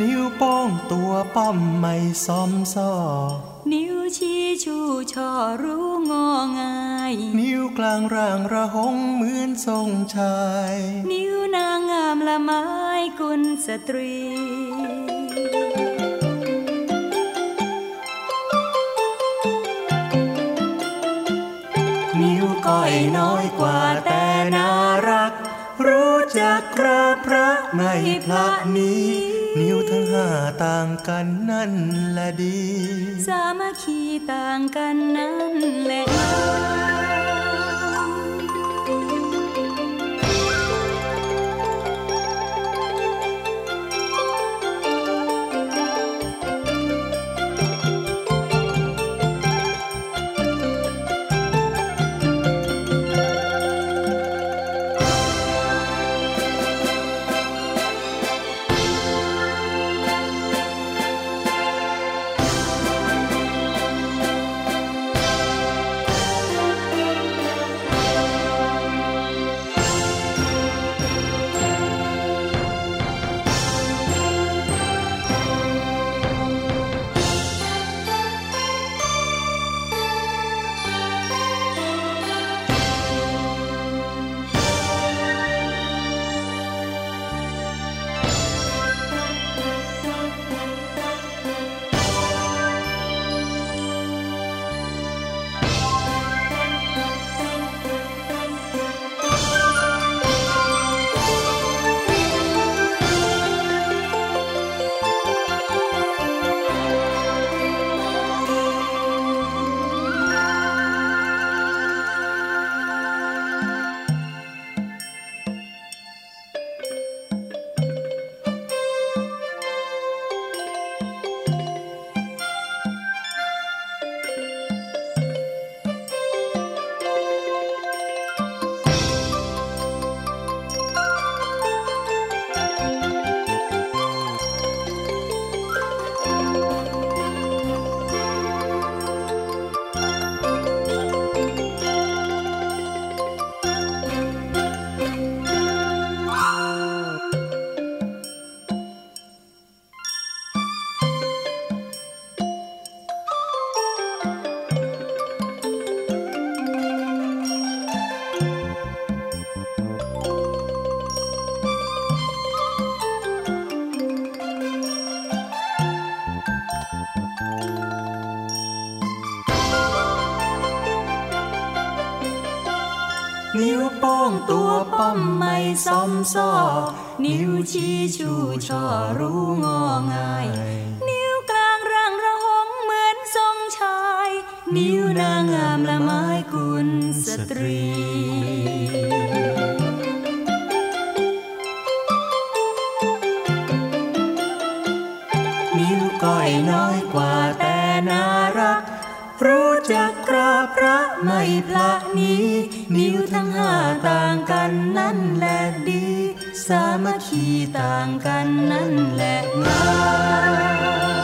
นิ้วโป้งตัวป้อมไม่ซ้อมซ้อนิ้วชี้ชูชอรู้งอง่าย นิ้วกลางร่างระหงเหมือนทรงชาย นิ้วนางงามละไม้กุลสตรี นิ้วก้อยน้อยกว่าแต่น่ารัก รู้จักกราพระไม่พระนี้ นิ้วทั้งห้าต่างกันนั่นแหละดี สามัคคีต่างกันนั่นแหละ นิ้วโป้งตัวป้อมไม่ซ้อมซ้อนิ้วชี้ชูช่อรู้งอง่าย นิ้วกลางร่างระหงเหมือนทรงชาย นิ้วนางงามละไม้กุลสตรีนิ้วก้อยน้อยกว่าแต่น่ารัก รู้จักกกราพระไม่พระนี้ นิ้วทั้งห้าต่างกันนั่นแหละดี สามัคคีต่างกันนั่นแหละงาม